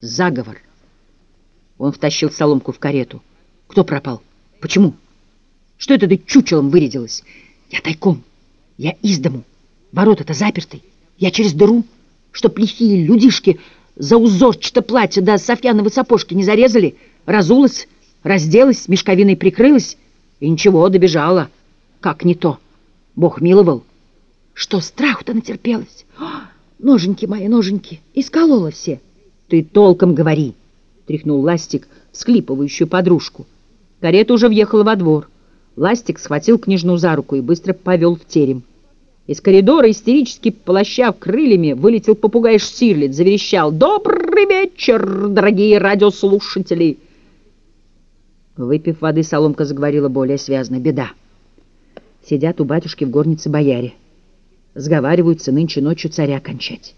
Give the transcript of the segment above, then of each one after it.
Заговор. Он втащил соломку в карету. Кто пропал? Почему? Что это ты чучелом вырядилась? Я тайком. Я из дому. Ворота-то заперты. Я через дыру, чтоб лихие людишки за узорчато платье да софьяновые сапожки не зарезали. Разулась, разделась, мешковиной прикрылась и ничего, добежала. Как не то. Бог миловал. Что, страху-то натерпелась? О, ноженьки мои, ноженьки, исколола все. Ты толком говори, тряхнул Ластик склипывающую подружку. Карета уже въехала во двор. Ластик схватил княжну за руку и быстро повел в терем. Из коридора, истерически полощав крыльями, вылетел попугай Штирлиц, заверещал «Добрый вечер, дорогие радиослушатели!» Выпив воды, Соломка заговорила более связно. «Беда. Сидят у батюшки в горнице бояре. Сговариваются нынче ночью царя кончать.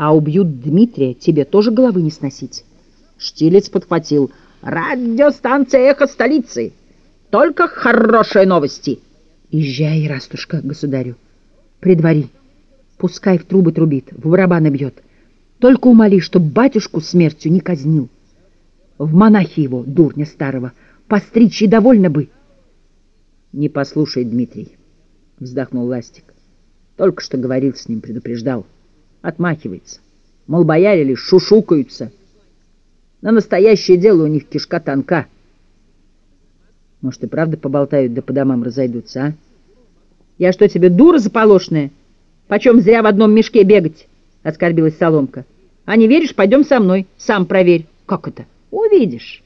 А убьют Дмитрия, тебе тоже головы не сносить?» Штилец подхватил. «Радиостанция «Эхо столицы». Только хорошие новости!» «Езжай, Растушка, государю, предвари. Пускай в трубы трубит, в барабаны бьет. Только умоли, чтоб батюшку смертью не казнил. В монахи его, дурня старого, постричь и довольно бы». «Не послушай, Дмитрий», — вздохнул Ластик. «Только что говорил с ним, предупреждал. Отмахивается. Мол, бояре лишь шушукаются». На настоящее дело у них кишка тонка. Может, и правда поболтают, да по домам разойдутся, а? Я что, тебе дура заполошная? Почем зря в одном мешке бегать? Оскорбилась Соломка. А не веришь, пойдем со мной, сам проверь. Как это? Увидишь.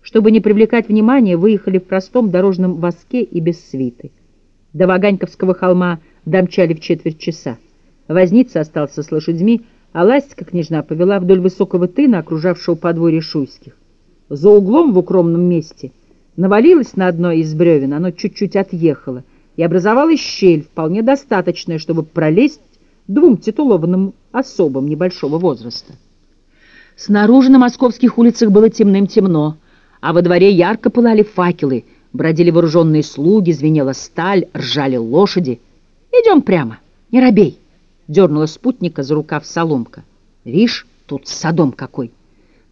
Чтобы не привлекать внимания, выехали в простом дорожном воске и без свиты. До Ваганьковского холма домчали в четверть часа. Возница остался с лошадьми, а Ластика княжна повела вдоль высокого тына, окружавшего подворье Шуйских. За углом в укромном месте навалилась на одно из бревен, оно чуть-чуть отъехало, и образовалась щель, вполне достаточная, чтобы пролезть двум титулованным особам небольшого возраста. Снаружи на московских улицах было темным-темно, а во дворе ярко пылали факелы, бродили вооруженные слуги, звенела сталь, ржали лошади. «Идем прямо, не робей!» — дернула спутника за рукав соломка. «Вишь, тут садом какой!»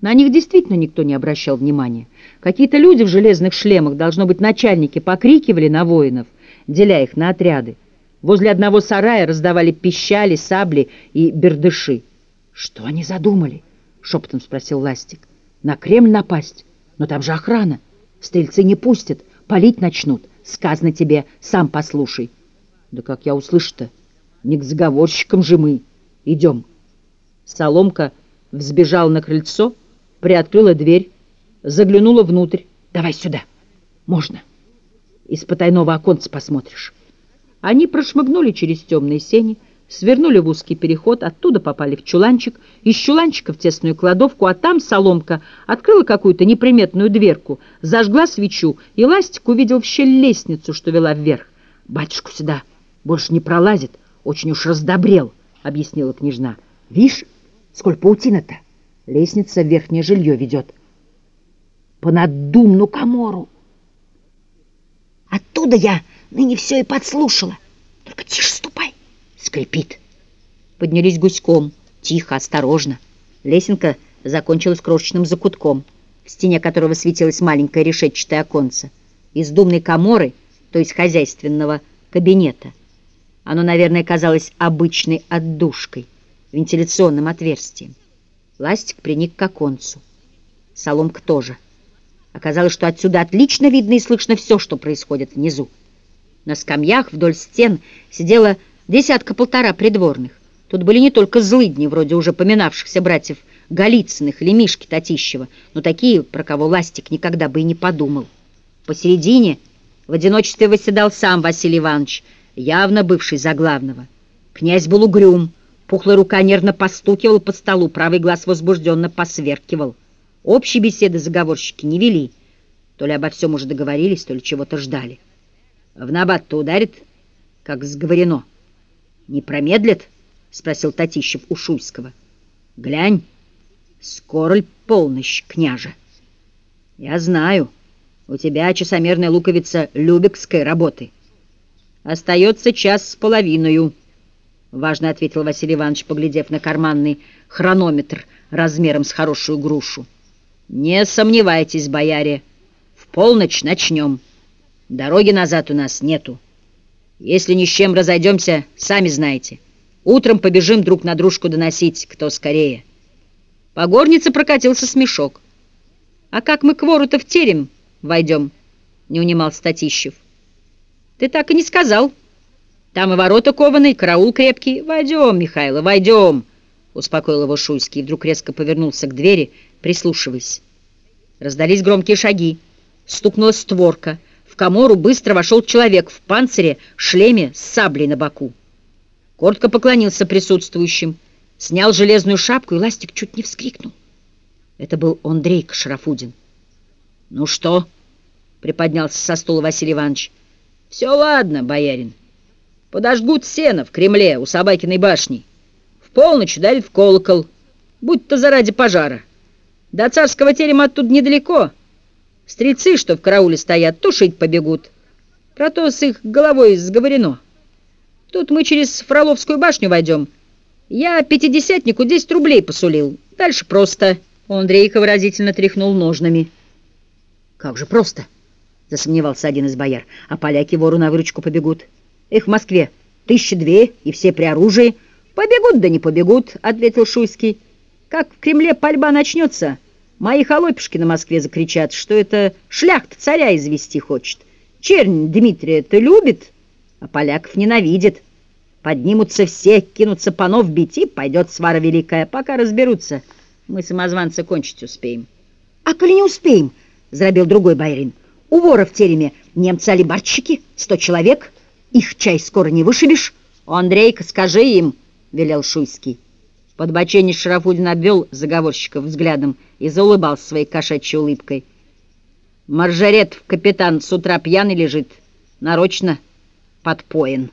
На них действительно никто не обращал внимания. Какие-то люди в железных шлемах, должно быть, начальники, покрикивали на воинов, деля их на отряды. Возле одного сарая раздавали пищали, сабли и бердыши. «Что они задумали?» — шепотом спросил Ластик. «На Кремль напасть? Но там же охрана. Стрельцы не пустят, палить начнут. Сказано тебе, сам послушай». «Да как я услышу-то?» Не к заговорщикам же мы. Идем. Соломка взбежала на крыльцо, приоткрыла дверь, заглянула внутрь. Давай сюда. Можно. Из потайного оконца посмотришь. Они прошмыгнули через темные сени, свернули в узкий переход, оттуда попали в чуланчик, из чуланчика в тесную кладовку, а там соломка открыла какую-то неприметную дверку, зажгла свечу, и Ластик увидел в щель лестницу, что вела вверх. «Батюшку сюда больше не пролазит, очень уж раздобрел, — объяснила княжна. — Вишь, сколь паутина-то. Лестница в верхнее жилье ведет. По надумну комору. Оттуда я ныне все и подслушала. Только тише ступай, скрипит. Поднялись гуськом, тихо, осторожно. Лесенка закончилась крошечным закутком, в стене которого светилось маленькое решетчатое оконце. Из думной коморы, то есть хозяйственного кабинета — оно, наверное, казалось обычной отдушкой, вентиляционным отверстием. Ластик приник к оконцу. Соломка тоже. Оказалось, что отсюда отлично видно и слышно все, что происходит внизу. На скамьях вдоль стен сидела десятка-полтора придворных. Тут были не только злыдни, вроде уже поминавшихся братьев Голицыных или Мишки Татищева, но такие, про кого Ластик никогда бы и не подумал. Посередине в одиночестве восседал сам Василий Иванович, явно бывший за главного. Князь был угрюм, пухлая рука нервно постукивала по столу, правый глаз возбужденно посверкивал. Общей беседы заговорщики не вели. То ли обо всем уже договорились, то ли чего-то ждали. В набат-то ударит, как сговорено. «Не промедлит?» — спросил Татищев у Шуйского. «Глянь, скоро полночь, княже?» «Я знаю, у тебя часомерная луковица любекской работы». «Остается час с половиной», — важно ответил Василий Иванович, поглядев на карманный хронометр, размером с хорошую грушу. Не сомневайтесь, бояре, в полночь начнем. Дороги назад у нас нету. Если ни с чем разойдемся, сами знаете. Утром побежим друг на дружку доносить, кто скорее. По горнице прокатился смешок. «А как мы к вору-то в терем войдем?» — не унимал Статищев. «Ты так и не сказал. Там и ворота кованые, караул крепкий. Войдем, Михайло, войдем!» — успокоил его Шуйский и вдруг резко повернулся к двери, прислушиваясь. Раздались громкие шаги. Стукнула створка. В комору быстро вошел человек в панцире, шлеме с саблей на боку. Коротко поклонился присутствующим, снял железную шапку, и Ластик чуть не вскрикнул. Это был Андрейк Шарафудин. «Ну что?» — приподнялся со стула Василий Иванович. «Все ладно, боярин. Подожгут сено в Кремле у Собакиной башни. В полночь ударит в колокол, будь-то заради пожара. До царского терема оттуда недалеко». Стрельцы, что в карауле стоят, тушить побегут. Про то с их головой сговорено. Тут мы через Фроловскую башню войдем. Я пятидесятнику 10 рублей посулил. Дальше просто. Андрейка выразительно тряхнул ножнами. Как же просто, засомневался один из бояр. А поляки вору на выручку побегут. Их в Москве тысячи две, и все при оружии. Побегут да не побегут, ответил Шуйский. Как в Кремле пальба начнется... Мои холопишки на Москве закричат, что это шляхта царя извести хочет. Чернь Дмитрия-то любит, а поляков ненавидит. Поднимутся все, кинутся панов бить, и пойдет свара великая. Пока разберутся, мы самозванца кончить успеем. — А коли не успеем, — заробил другой байрин, — у вора в тереме немцы-алибарщики, сто человек, их чай скоро не вышибешь. — Андрейка, скажи им, — велел Шуйский. Подбоченец Шарафудин обвел заговорщиков взглядом и заулыбался своей кошачьей улыбкой. Маржарет капитан с утра пьяный лежит, нарочно подпоен.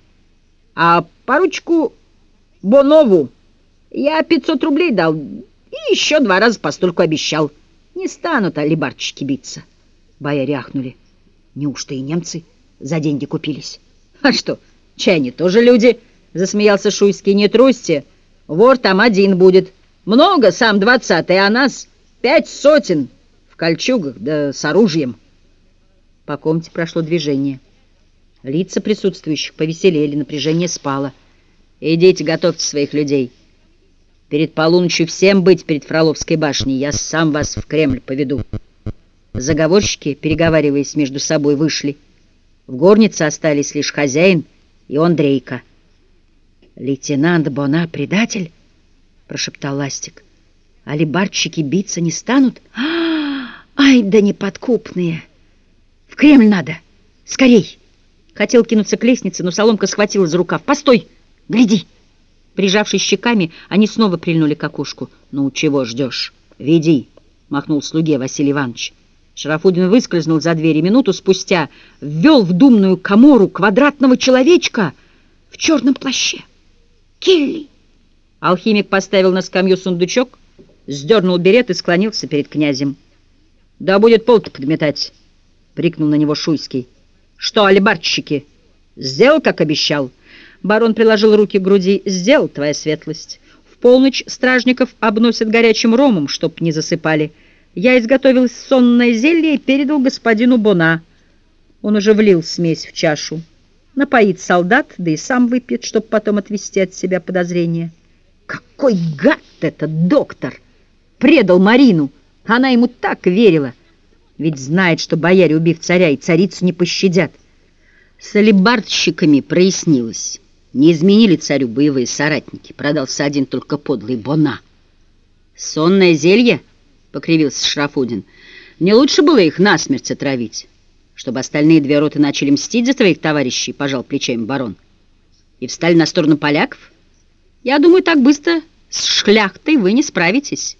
А поручку Бонову я 500 рублей дал и еще два раза постольку обещал. Не станут алибарчики биться. Бояре ахнули. Неужто и немцы за деньги купились? А что, чай они тоже люди, засмеялся Шуйский. Не трусьте, Вор там один будет. Много, сам двадцатый, а нас пять сотен в кольчугах, да с оружием. По комнате прошло движение. Лица присутствующих повеселели, напряжение спало. «Идите, готовьте своих людей. Перед полуночью всем быть перед Фроловской башней. Я сам вас в Кремль поведу». Заговорщики, переговариваясь между собой, вышли. В горнице остались лишь хозяин и Андрейка. «Лейтенант Бона предатель?» — прошептал Ластик. «Алибарщики биться не станут? А, ай да неподкупные! В Кремль надо! Скорей!» Хотел кинуться к лестнице, но Соломка схватила за рукав. «Постой! Гляди!» Прижавшись щеками, они снова прильнули к окошку. «Ну, чего ждешь? Веди!» — махнул слуге Василий Иванович. Шарафудин выскользнул за дверь и минуту спустя ввел в думную комору квадратного человечка в черном плаще. Килли!» Алхимик поставил на скамью сундучок, сдернул берет и склонился перед князем. «Да будет пол-то подметать!» — прикнул на него Шуйский. «Что, алибарщики, сделал, как обещал?» Барон приложил руки к груди. «Сделал, твоя светлость. В полночь стражников обносят горячим ромом, чтоб не засыпали. Я изготовил сонное зелье и передал господину Бона. Он уже влил смесь в чашу напоит солдат, да и сам выпьет, чтобы потом отвести от себя подозрения. Какой гад этот доктор! Предал Марину! Она ему так верила! Ведь знает, что бояре, убив царя, и царицу не пощадят. С алибардщиками прояснилось. Не изменили царю боевые соратники. Продался один только подлый Бона. «Сонное зелье?» — покривился Шрафудин. «Не лучше было их насмерть отравить?» чтобы остальные две роты начали мстить за твоих товарищей, пожал плечами барон. И встали на сторону поляков? Я думаю, так быстро с шляхтой вы не справитесь.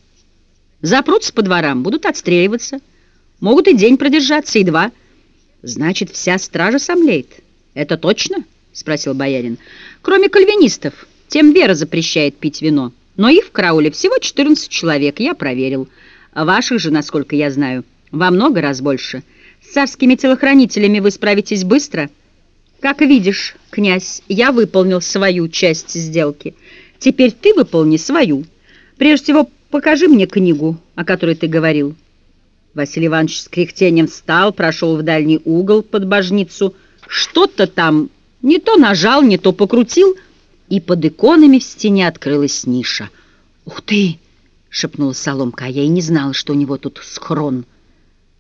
Запрутся по дворам, будут отстреливаться. Могут и день продержаться, и два. Значит, вся стража сомлеет. Это точно? Спросил боярин. Кроме кальвинистов, тем вера запрещает пить вино. Но их в карауле всего 14 человек, я проверил. Ваших же, насколько я знаю, во много раз больше – с царскими телохранителями вы справитесь быстро. Как видишь, князь, я выполнил свою часть сделки. Теперь ты выполни свою. Прежде всего, покажи мне книгу, о которой ты говорил». Василий Иванович с кряхтением встал, прошел в дальний угол под божницу. Что-то там не то нажал, не то покрутил, и под иконами в стене открылась ниша. «Ух ты!» — шепнула Соломка, а я и не знала, что у него тут схрон.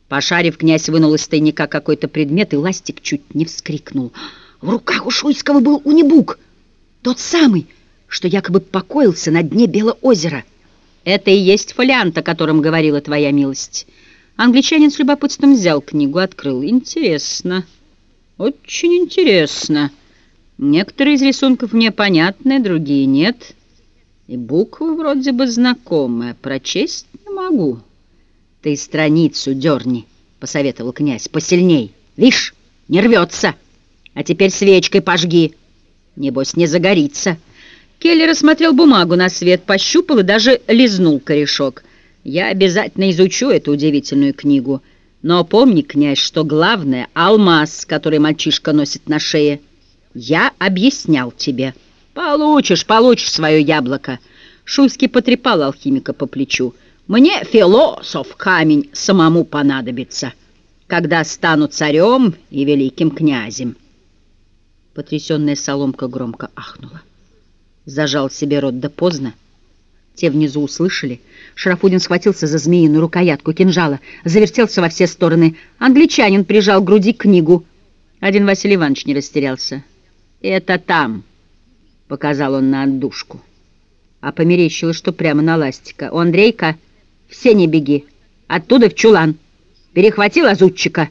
Пошарив, князь вынул из тайника какой-то предмет, и ластик чуть не вскрикнул. В руках у Шуйского был унибук, тот самый, что якобы покоился на дне Белоозера. Это и есть фолиант, о котором говорила твоя милость. Англичанин с любопытством взял книгу, открыл. Интересно, очень интересно. Некоторые из рисунков мне понятны, другие нет. И буквы вроде бы знакомые, прочесть не могу. Ты страницу дерни, посоветовал князь, посильней. Вишь, не рвется. А теперь свечкой пожги. Небось, не загорится. Келлер осмотрел бумагу на свет, пощупал и даже лизнул корешок. Я обязательно изучу эту удивительную книгу. Но помни, князь, что главное — алмаз, который мальчишка носит на шее. Я объяснял тебе. Получишь, получишь свое яблоко. Шуйский потрепал алхимика по плечу. Мне, философ, камень самому понадобится, когда стану царем и великим князем. Потрясенная соломка громко ахнула. Зажал себе рот, да поздно. Те внизу услышали. Шарафудин схватился за змеиную рукоятку кинжала, завертелся во все стороны. Англичанин прижал к груди книгу. Один Василий Иванович не растерялся. «Это там», — показал он на отдушку. А померещило, что прямо на ластика. «У Андрейка все не беги. Оттуда в чулан. Перехватил азутчика».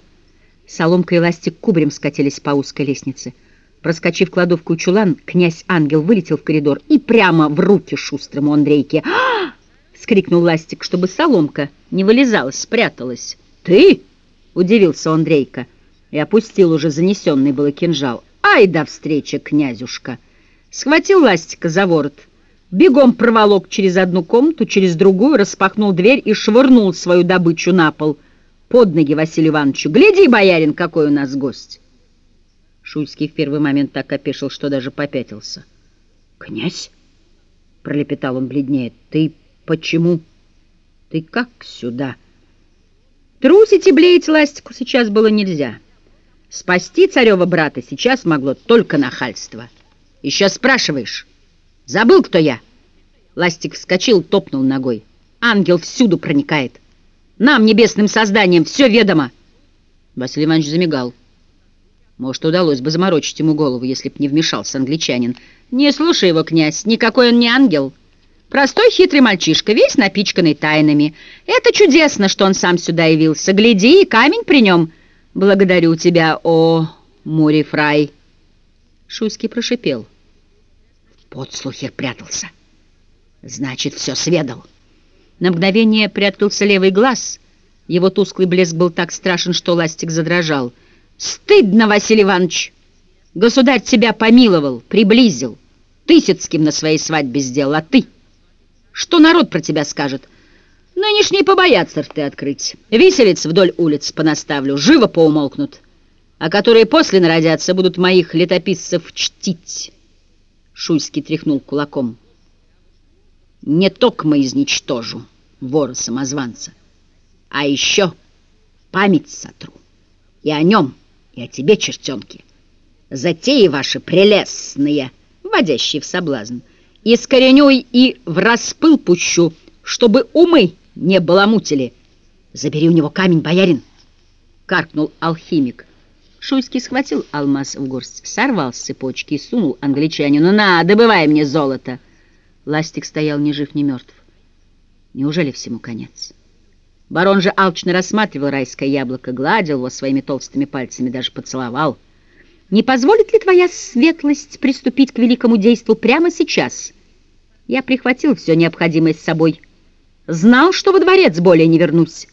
Соломка и ластик кубрем скатились по узкой лестнице. Проскочив кладовку чулан, князь-ангел вылетел в коридор и прямо в руки шустрому Андрейке. а скрикнул Ластик, чтобы соломка не вылезала, спряталась. «Ты?» — удивился Андрейка и опустил уже занесенный было кинжал. «Ай да встреча, князюшка!» Схватил Ластика за ворот, бегом проволок через одну комнату, через другую, распахнул дверь и швырнул свою добычу на пол под ноги Василию Ивановичу. «Гляди, боярин, какой у нас гость!» Шуйский в первый момент так опешил, что даже попятился. «Князь?» — пролепетал он бледнее. «Ты почему? Ты как сюда?» Трусить и блеять ластику сейчас было нельзя. Спасти царева брата сейчас могло только нахальство. «Еще спрашиваешь? Забыл, кто я?» Ластик вскочил, топнул ногой. «Ангел всюду проникает. Нам, небесным созданием, все ведомо!» Василий Иванович замигал. Может, удалось бы заморочить ему голову, если б не вмешался англичанин. «Не слушай его, князь, никакой он не ангел. Простой хитрый мальчишка, весь напичканный тайнами. Это чудесно, что он сам сюда явился. Гляди, камень при нем. Благодарю тебя, о Мури Фрай!» Шуйский прошипел. В подслухе прятался. Значит, все сведал. На мгновение приоткрылся левый глаз. Его тусклый блеск был так страшен, что ластик задрожал — Стыдно, Василий Иванович! Государь тебя помиловал, приблизил. Тысяцким на своей свадьбе сделал, а ты? Что народ про тебя скажет? Нынешние побоятся рты открыть. Виселиц вдоль улиц понаставлю, живо поумолкнут. А которые после народятся, будут моих летописцев чтить. Шуйский тряхнул кулаком. Не токмо изничтожу вора-самозванца, а еще память сотру. И о нем и о тебе, чертенки. Затеи ваши прелестные, вводящие в соблазн, искоренюй и в распыл пущу, чтобы умы не баламутили. Забери у него камень, боярин, — каркнул алхимик. Шуйский схватил алмаз в горсть, сорвал с цепочки и сунул англичанину. «На, добывай мне золото!» Ластик стоял ни жив, ни мертв. Неужели всему конец? Барон же алчно рассматривал райское яблоко, гладил его своими толстыми пальцами, даже поцеловал. «Не позволит ли твоя светлость приступить к великому действу прямо сейчас? Я прихватил все необходимое с собой. Знал, что во дворец более не вернусь».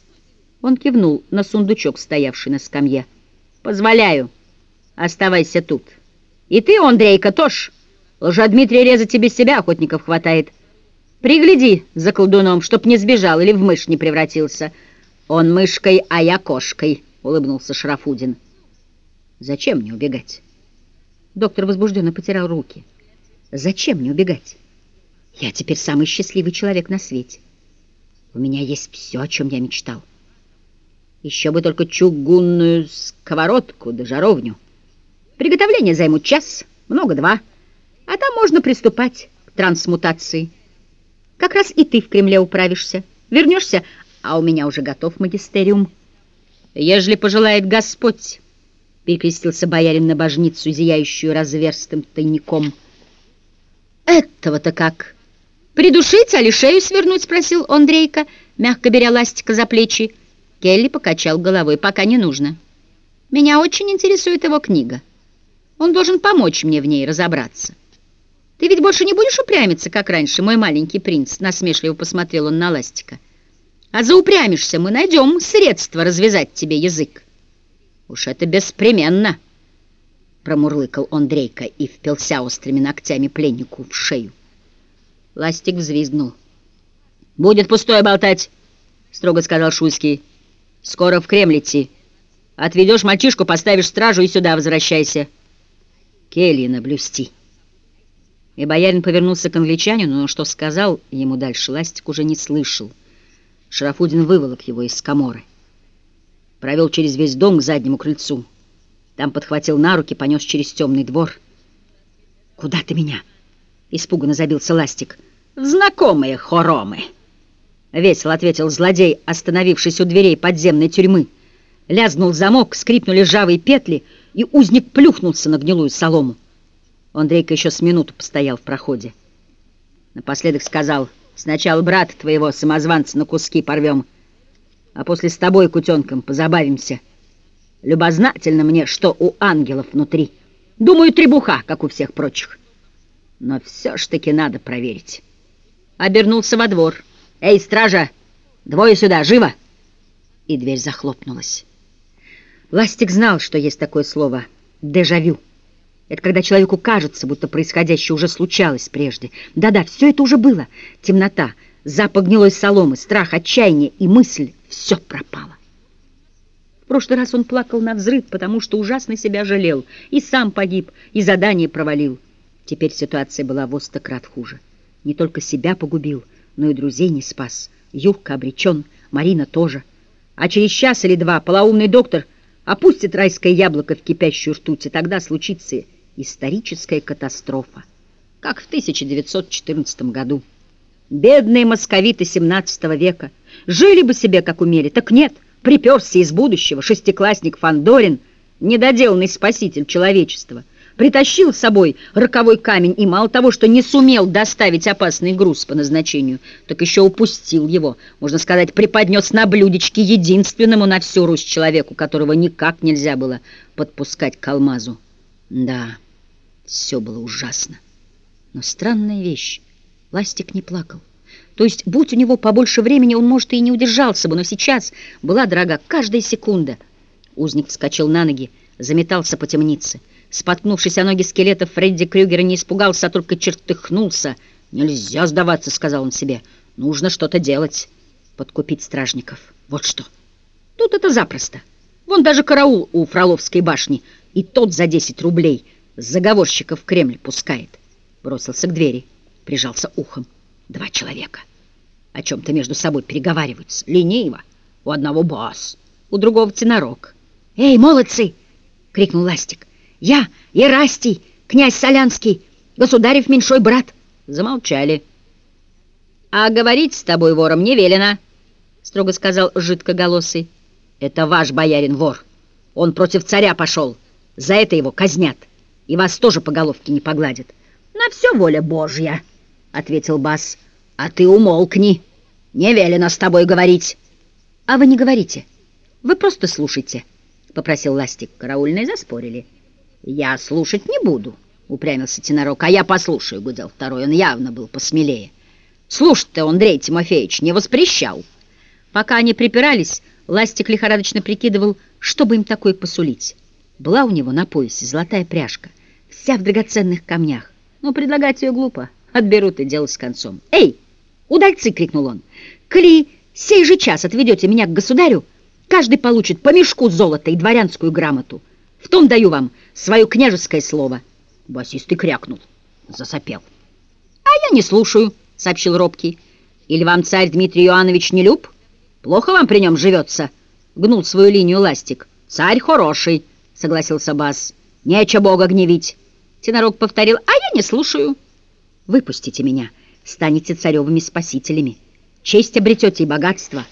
Он кивнул на сундучок, стоявший на скамье. «Позволяю. Оставайся тут. И ты, Андрейка, тоже. Лжедмитрий резать тебе себя охотников хватает». Пригляди за колдуном, чтоб не сбежал или в мышь не превратился. Он мышкой, а я кошкой, — улыбнулся Шарафудин. Зачем мне убегать? Доктор возбужденно потирал руки. Зачем мне убегать? Я теперь самый счастливый человек на свете. У меня есть все, о чем я мечтал. Еще бы только чугунную сковородку да жаровню. Приготовление займут час, много два, а там можно приступать к трансмутации. Как раз и ты в Кремле управишься. Вернешься, а у меня уже готов магистериум. Ежели пожелает Господь, перекрестился боярин на божницу, зияющую разверстым тайником. Этого-то как? Придушить, а ли шею свернуть, спросил Андрейка, мягко беря ластика за плечи. Келли покачал головой, пока не нужно. Меня очень интересует его книга. Он должен помочь мне в ней разобраться. «Ты ведь больше не будешь упрямиться, как раньше, мой маленький принц?» Насмешливо посмотрел он на Ластика. «А заупрямишься, мы найдем средства развязать тебе язык». «Уж это беспременно!» Промурлыкал он Дрейка и впился острыми ногтями пленнику в шею. Ластик взвизгнул. «Будет пустое болтать!» — строго сказал Шуйский. «Скоро в Кремль идти. Отведешь мальчишку, поставишь стражу и сюда возвращайся. Кельина блюсти». И боярин повернулся к англичанину, но что сказал ему дальше, Ластик уже не слышал. Шарафудин выволок его из коморы. Провел через весь дом к заднему крыльцу. Там подхватил на руки, понес через темный двор. «Куда ты меня?» — испуганно забился Ластик. «В знакомые хоромы!» Весело ответил злодей, остановившись у дверей подземной тюрьмы. Лязнул замок, скрипнули ржавые петли, и узник плюхнулся на гнилую солому. Андрейка еще с минуту постоял в проходе. Напоследок сказал, сначала брата твоего, самозванца, на куски порвем, а после с тобой, кутенком, позабавимся. Любознательно мне, что у ангелов внутри. Думаю, требуха, как у всех прочих. Но все ж таки надо проверить. Обернулся во двор. «Эй, стража! Двое сюда, живо!» И дверь захлопнулась. Ластик знал, что есть такое слово «дежавю». Это когда человеку кажется, будто происходящее уже случалось прежде. Да-да, все это уже было. Темнота, запах гнилой соломы, страх, отчаяние и мысль — все пропало. В прошлый раз он плакал на взрыв, потому что ужасно себя жалел. И сам погиб, и задание провалил. Теперь ситуация была в стократ хуже. Не только себя погубил, но и друзей не спас. Юрка обречен, Марина тоже. А через час или два полоумный доктор опустит райское яблоко в кипящую ртуть, и тогда случится историческая катастрофа, как в 1914 году. Бедные московиты XVII века жили бы себе, как умели, так нет, приперся из будущего шестиклассник Фандорин, недоделанный спаситель человечества, притащил с собой роковой камень и мало того, что не сумел доставить опасный груз по назначению, так еще упустил его, можно сказать, преподнес на блюдечке единственному на всю Русь человеку, которого никак нельзя было подпускать к алмазу. Да... Все было ужасно. Но странная вещь. Ластик не плакал. То есть, будь у него побольше времени, он, может, и не удержался бы, но сейчас была дорога каждая секунда. Узник вскочил на ноги, заметался по темнице. Споткнувшись о ноги скелета, Фредди Крюгера не испугался, а только чертыхнулся. «Нельзя сдаваться», — сказал он себе. «Нужно что-то делать. Подкупить стражников. Вот что. Тут это запросто. Вон даже караул у Фроловской башни, и тот за 10 рублей — заговорщиков в Кремль пускает. Бросился к двери, прижался ухом. Два человека. О чем-то между собой переговариваются. Лениво. У одного бас, у другого тенорок. «Эй, молодцы!» — крикнул Ластик. «Я, Ерастий, князь Солянский, государев меньшой брат!» Замолчали. «А говорить с тобой, вором, не велено!» — строго сказал жидкоголосый. «Это ваш боярин вор. Он против царя пошел. За это его казнят» и вас тоже по головке не погладят. На все воля Божья, — ответил Бас. А ты умолкни, не велено с тобой говорить. А вы не говорите, вы просто слушайте, — попросил Ластик. Караульные заспорили. Я слушать не буду, — упрямился Тенорок. А я послушаю, — гудел второй, он явно был посмелее. Слушать-то Андрей Тимофеевич не воспрещал. Пока они припирались, Ластик лихорадочно прикидывал, что бы им такое посулить. Была у него на поясе золотая пряжка, вся в драгоценных камнях. Но предлагать ее глупо. Отберут и дело с концом. «Эй, удальцы!» — крикнул он. «Коли сей же час отведете меня к государю, каждый получит по мешку золота и дворянскую грамоту. В том даю вам свое княжеское слово». Басистый крякнул, засопел. «А я не слушаю», — сообщил робкий. Или вам царь Дмитрий Иоаннович не люб? Плохо вам при нем живется?» — гнул свою линию ластик. «Царь хороший», — согласился Бас. «Нече Бога гневить». Тенорог повторил, «А я не слушаю». «Выпустите меня, станете царевыми спасителями. Честь обретете и богатство.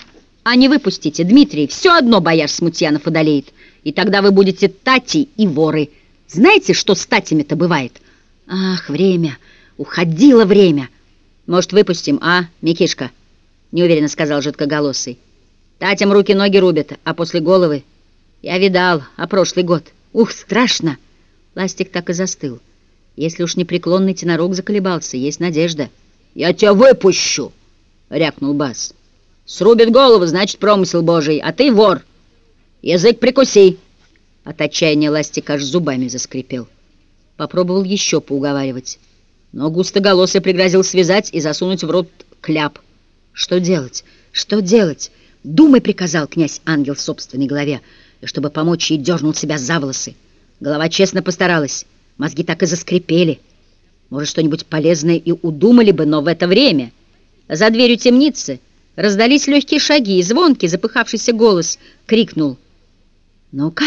А не выпустите, Дмитрий, все одно бояр Смутьянов одолеет. И тогда вы будете тати и воры. Знаете, что с татями-то бывает? Ах, время, уходило время. Может, выпустим, а, Микишка?» Неуверенно сказал жидкоголосый. «Татям руки-ноги рубят, а после головы...» «Я видал, а прошлый год...» Ух, страшно! Ластик так и застыл. Если уж непреклонный тенорог заколебался, есть надежда. «Я тебя выпущу!» — рявкнул Бас. «Срубит голову, значит, промысел божий, а ты вор! Язык прикуси!» От отчаяния Ластик аж зубами заскрипел. Попробовал еще поуговаривать, но густоголосый пригрозил связать и засунуть в рот кляп. «Что делать? Что делать?» «Думай!» — приказал князь-ангел в собственной голове — и, чтобы помочь ей, дернул себя за волосы. Голова честно постаралась, мозги так и заскрипели. Может, что-нибудь полезное и удумали бы, но в это время за дверью темницы раздались легкие шаги, и звонкий, запыхавшийся голос крикнул. «Ну-ка,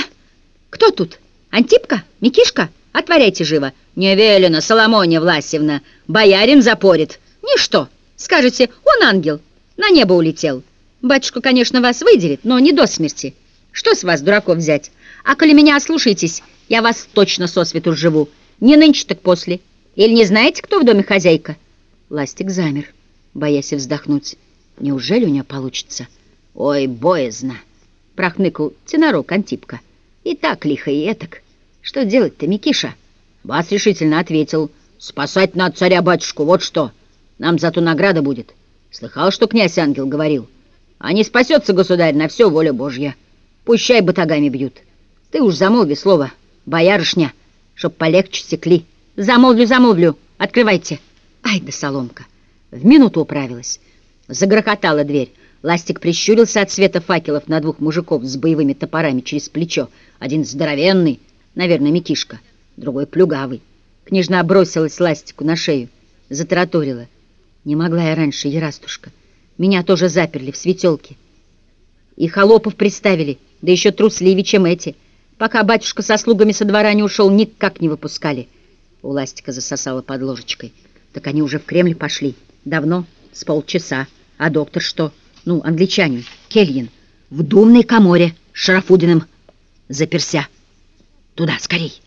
кто тут? Антипка? Микишка? Отворяйте живо!» «Не велено, Соломония Власевна, боярин запорит!» «Ничто! Скажете, он ангел, на небо улетел!» «Батюшка, конечно, вас выделит, но не до смерти!» Что с вас, дураков, взять? А коли меня ослушаетесь, я вас точно сосвету живу. Не нынче, так после. Или не знаете, кто в доме хозяйка?» Ластик замер, боясь вздохнуть. «Неужели у нее получится?» «Ой, боязно!» — прохныкал тенорок Антипка. «И так лихо, и этак. Что делать-то, Микиша?» Бас решительно ответил. «Спасать надо царя-батюшку, вот что. Нам зато награда будет. Слыхал, что князь-ангел говорил? А не спасется государь на все воля Божья». Пущай батагами бьют. Ты уж замолви слово, боярышня, чтоб полегче стекли. Замолвлю, замолвлю, открывайте. Ай да соломка. В минуту управилась. Загрохотала дверь. Ластик прищурился от света факелов на двух мужиков с боевыми топорами через плечо. Один здоровенный, наверное, Микишка, другой плюгавый. Княжна бросилась Ластику на шею, затараторила. Не могла я раньше, Ярастушка. Меня тоже заперли в светелке. И холопов приставили, да еще трусливее, чем эти. Пока батюшка со слугами со двора не ушел, никак не выпускали. У Ластика засосала под ложечкой. Так они уже в Кремль пошли. Давно, с полчаса. А доктор что? Ну, англичанин, Кельин, в думной коморе с Шарафудиным заперся. Туда, скорей.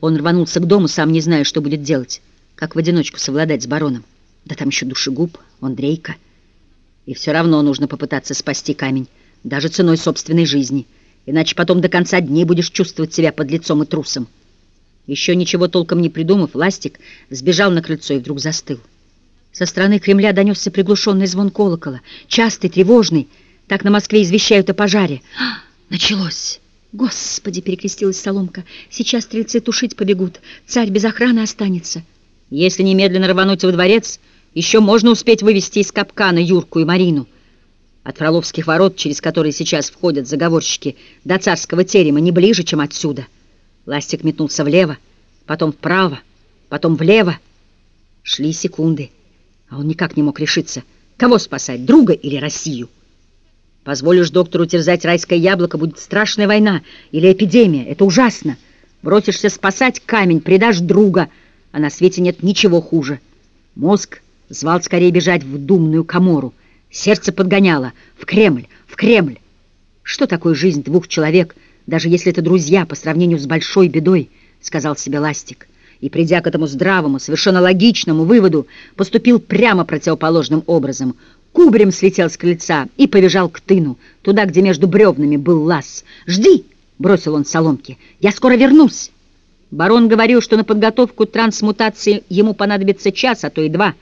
Он рванулся к дому, сам не зная, что будет делать. Как в одиночку совладать с бароном. Да там еще душегуб, он Дрейка. И все равно нужно попытаться спасти камень даже ценой собственной жизни, иначе потом до конца дней будешь чувствовать себя под лицом и трусом. Еще ничего толком не придумав, Ластик сбежал на крыльцо и вдруг застыл. Со стороны Кремля донесся приглушенный звон колокола, частый, тревожный. Так на Москве извещают о пожаре. А, началось! Господи, перекрестилась Соломка, сейчас стрельцы тушить побегут, царь без охраны останется. Если немедленно рвануть во дворец, еще можно успеть вывести из капкана Юрку и Марину. От Фроловских ворот, через которые сейчас входят заговорщики, до царского терема не ближе, чем отсюда. Ластик метнулся влево, потом вправо, потом влево. Шли секунды, а он никак не мог решиться, кого спасать, друга или Россию. Позволишь доктору терзать райское яблоко, будет страшная война или эпидемия. Это ужасно. Бросишься спасать камень, предашь друга, а на свете нет ничего хуже. Мозг звал скорее бежать в думную комору, Сердце подгоняло. В Кремль, в Кремль. Что такое жизнь двух человек, даже если это друзья по сравнению с большой бедой, сказал себе Ластик. И, придя к этому здравому, совершенно логичному выводу, поступил прямо противоположным образом. Кубрем слетел с крыльца и побежал к тыну, туда, где между бревнами был лаз. «Жди!» — бросил он соломки. «Я скоро вернусь!» Барон говорил, что на подготовку трансмутации ему понадобится час, а то и два.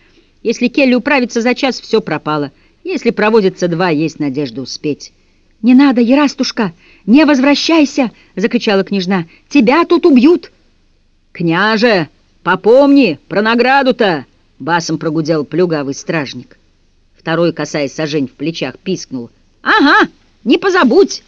Если Келли управится за час, все пропало — если проводится два, есть надежда успеть. «Не надо, Ярастушка, не возвращайся!» — закричала княжна. «Тебя тут убьют!» «Княже, попомни про награду-то!» — басом прогудел плюгавый стражник. Второй, касаясь сажень в плечах, пискнул. «Ага, не позабудь!»